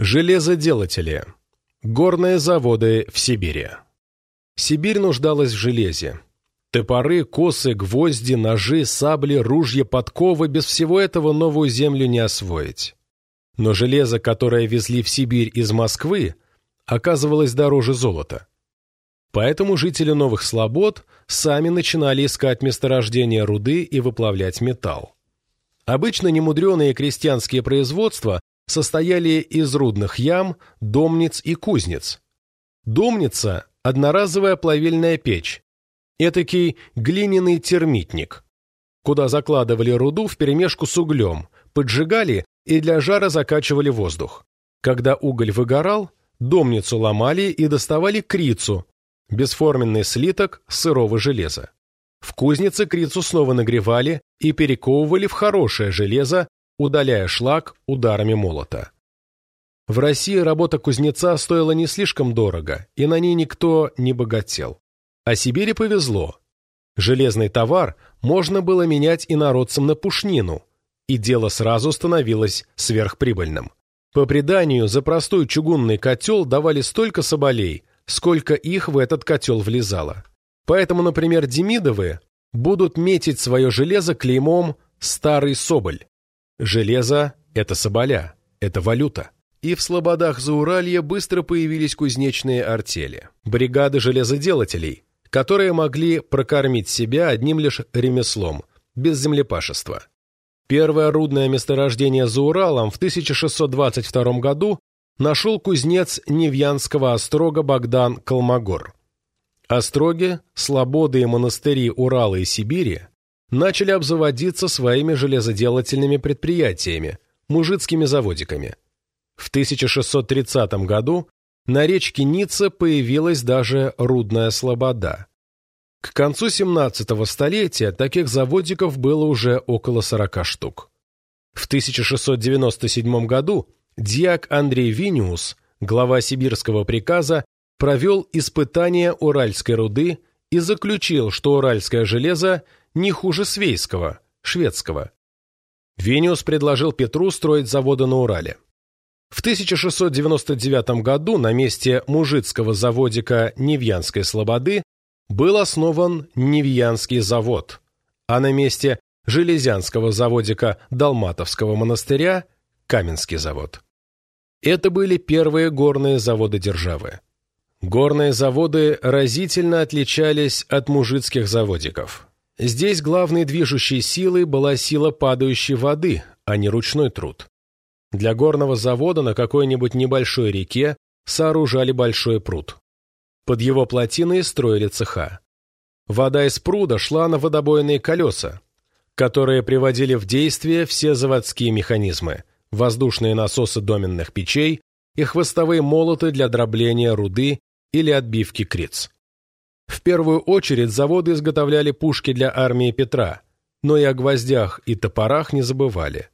Железоделатели. Горные заводы в Сибири. Сибирь нуждалась в железе. Топоры, косы, гвозди, ножи, сабли, ружья, подковы – без всего этого новую землю не освоить. Но железо, которое везли в Сибирь из Москвы, оказывалось дороже золота. Поэтому жители Новых Слобод сами начинали искать месторождение руды и выплавлять металл. Обычно немудреные крестьянские производства состояли из рудных ям, домниц и кузнец. Домница – одноразовая плавильная печь, этакий глиняный термитник, куда закладывали руду вперемешку с углем, поджигали и для жара закачивали воздух. Когда уголь выгорал, домницу ломали и доставали крицу, бесформенный слиток сырого железа. В кузнице крицу снова нагревали и перековывали в хорошее железо, удаляя шлак ударами молота. В России работа кузнеца стоила не слишком дорого, и на ней никто не богател. А Сибири повезло. Железный товар можно было менять инородцам на пушнину, и дело сразу становилось сверхприбыльным. По преданию, за простой чугунный котел давали столько соболей, сколько их в этот котел влезало. Поэтому, например, Демидовы будут метить свое железо клеймом «Старый Соболь». Железо – это соболя, это валюта. И в слободах Зауралья быстро появились кузнечные артели, бригады железоделателей, которые могли прокормить себя одним лишь ремеслом, без землепашества. Первое рудное месторождение за Уралом в 1622 году нашел кузнец Невьянского острога Богдан Колмогор. Остроги, слободы и монастыри Урала и Сибири начали обзаводиться своими железоделательными предприятиями, мужицкими заводиками. В 1630 году на речке Ницца появилась даже рудная слобода. К концу 17 столетия таких заводиков было уже около 40 штук. В 1697 году дьяк Андрей Виниус, глава сибирского приказа, провел испытание уральской руды и заключил, что уральское железо не хуже свейского, шведского. Вениус предложил Петру строить заводы на Урале. В 1699 году на месте мужицкого заводика Невьянской Слободы был основан Невьянский завод, а на месте железянского заводика Далматовского монастыря – Каменский завод. Это были первые горные заводы державы. Горные заводы разительно отличались от мужицких заводиков. Здесь главной движущей силой была сила падающей воды, а не ручной труд. Для горного завода на какой-нибудь небольшой реке сооружали большой пруд. Под его плотиной строили цеха. Вода из пруда шла на водобойные колеса, которые приводили в действие все заводские механизмы, воздушные насосы доменных печей и хвостовые молоты для дробления руды или отбивки криц. В первую очередь заводы изготовляли пушки для армии Петра, но и о гвоздях и топорах не забывали.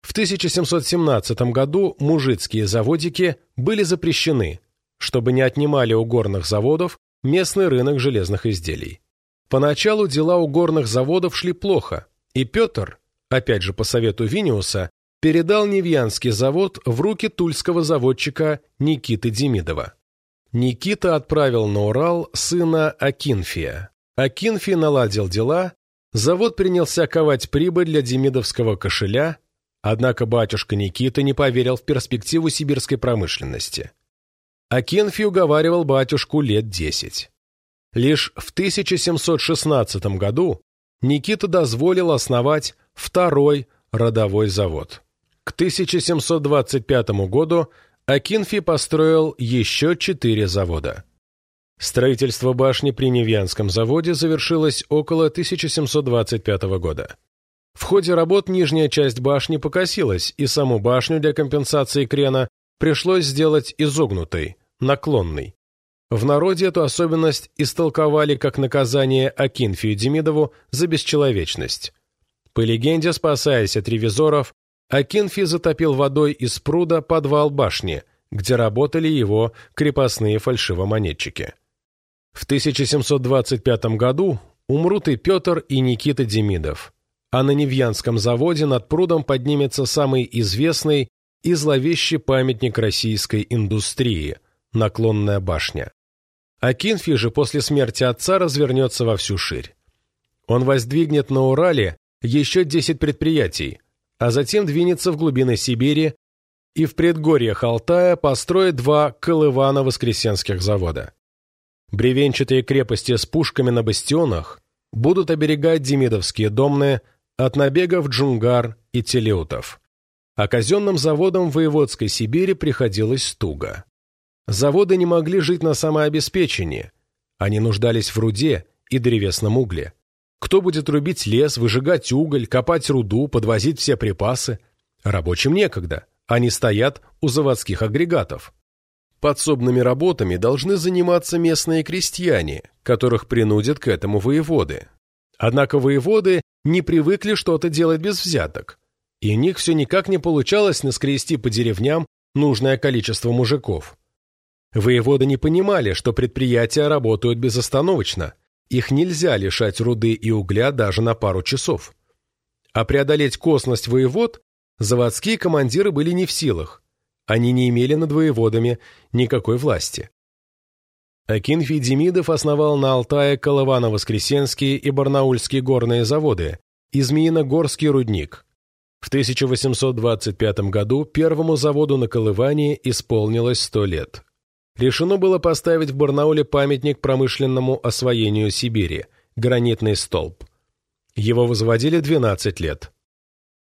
В 1717 году мужицкие заводики были запрещены, чтобы не отнимали у горных заводов местный рынок железных изделий. Поначалу дела у горных заводов шли плохо, и Петр, опять же по совету Виниуса, передал Невьянский завод в руки тульского заводчика Никиты Демидова. Никита отправил на Урал сына Акинфия. Акинфий наладил дела, завод принялся ковать прибыль для демидовского кошеля, однако батюшка Никита не поверил в перспективу сибирской промышленности. Акинфий уговаривал батюшку лет десять. Лишь в 1716 году Никита дозволил основать второй родовой завод. К 1725 году Акинфи построил еще четыре завода. Строительство башни при Невьянском заводе завершилось около 1725 года. В ходе работ нижняя часть башни покосилась, и саму башню для компенсации крена пришлось сделать изогнутой, наклонной. В народе эту особенность истолковали как наказание Акинфию Демидову за бесчеловечность. По легенде, спасаясь от ревизоров, Акинфи затопил водой из пруда подвал башни, где работали его крепостные фальшивомонетчики. В 1725 году умрут и Петр, и Никита Демидов, а на Невьянском заводе над прудом поднимется самый известный и зловещий памятник российской индустрии, наклонная башня. Акинфи же после смерти отца развернется во всю ширь. Он воздвигнет на Урале еще 10 предприятий, а затем двинется в глубины Сибири и в предгорьях Алтая построит два Колывана-Воскресенских завода. Бревенчатые крепости с пушками на бастионах будут оберегать демидовские домны от набегов джунгар и телеутов. А казенным заводам воеводской Сибири приходилось туго. Заводы не могли жить на самообеспечении. Они нуждались в руде и древесном угле. Кто будет рубить лес, выжигать уголь, копать руду, подвозить все припасы? Рабочим некогда. Они стоят у заводских агрегатов. Подсобными работами должны заниматься местные крестьяне, которых принудят к этому воеводы. Однако воеводы не привыкли что-то делать без взяток, и у них все никак не получалось наскрести по деревням нужное количество мужиков. Воеводы не понимали, что предприятия работают безостановочно, их нельзя лишать руды и угля даже на пару часов. А преодолеть косность воевод заводские командиры были не в силах, они не имели над воеводами никакой власти. Акинфий Демидов основал на Алтае Колывано-Воскресенские и Барнаульские горные заводы и Змеиногорский рудник. В 1825 году первому заводу на Колыване исполнилось 100 лет. Решено было поставить в Барнауле памятник промышленному освоению Сибири – гранитный столб. Его возводили 12 лет.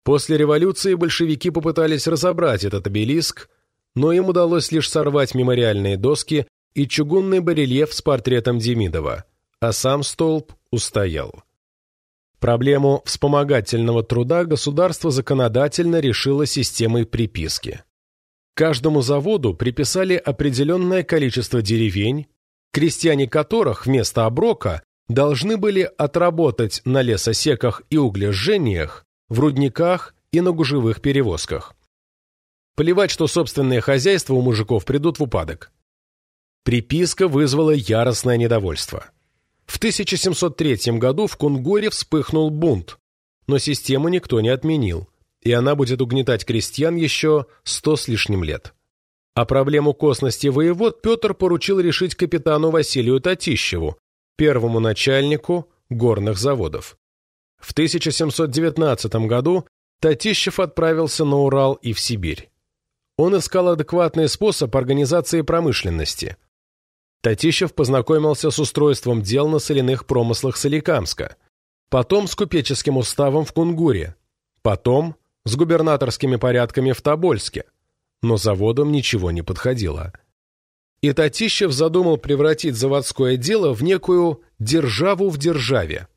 После революции большевики попытались разобрать этот обелиск, но им удалось лишь сорвать мемориальные доски и чугунный барельеф с портретом Демидова, а сам столб устоял. Проблему вспомогательного труда государство законодательно решило системой приписки. Каждому заводу приписали определенное количество деревень, крестьяне которых вместо оброка должны были отработать на лесосеках и углежжениях, в рудниках и на гужевых перевозках. Плевать, что собственные хозяйства у мужиков придут в упадок. Приписка вызвала яростное недовольство. В 1703 году в Кунгуре вспыхнул бунт, но систему никто не отменил, и она будет угнетать крестьян еще сто с лишним лет. А проблему косности воевод Петр поручил решить капитану Василию Татищеву, первому начальнику горных заводов. В 1719 году Татищев отправился на Урал и в Сибирь. Он искал адекватный способ организации промышленности. Татищев познакомился с устройством дел на соляных промыслах Соликамска, потом с купеческим уставом в Кунгуре, потом с губернаторскими порядками в Тобольске, но заводом ничего не подходило. И Татищев задумал превратить заводское дело в некую «державу в державе».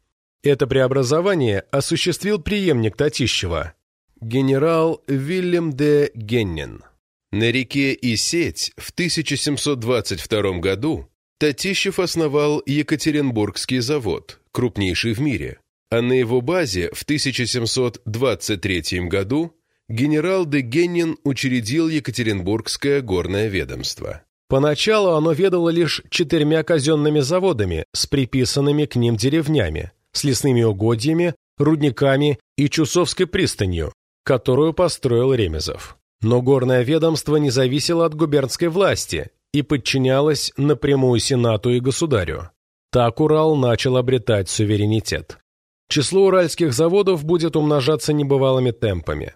Это преобразование осуществил преемник Татищева, генерал Вильям де Геннин. На реке Исеть в 1722 году Татищев основал Екатеринбургский завод, крупнейший в мире, а на его базе в 1723 году генерал де Геннин учредил Екатеринбургское горное ведомство. Поначалу оно ведало лишь четырьмя казенными заводами с приписанными к ним деревнями, с лесными угодьями, рудниками и Чусовской пристанью, которую построил Ремезов. Но горное ведомство не зависело от губернской власти и подчинялось напрямую Сенату и государю. Так Урал начал обретать суверенитет. Число уральских заводов будет умножаться небывалыми темпами.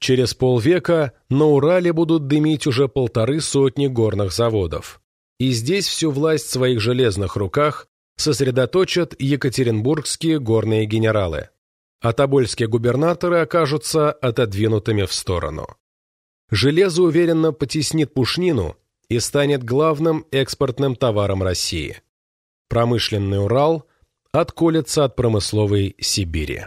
Через полвека на Урале будут дымить уже полторы сотни горных заводов. И здесь всю власть в своих железных руках сосредоточат екатеринбургские горные генералы а тобольские губернаторы окажутся отодвинутыми в сторону. Железо уверенно потеснит пушнину и станет главным экспортным товаром России. Промышленный Урал отколется от промысловой Сибири.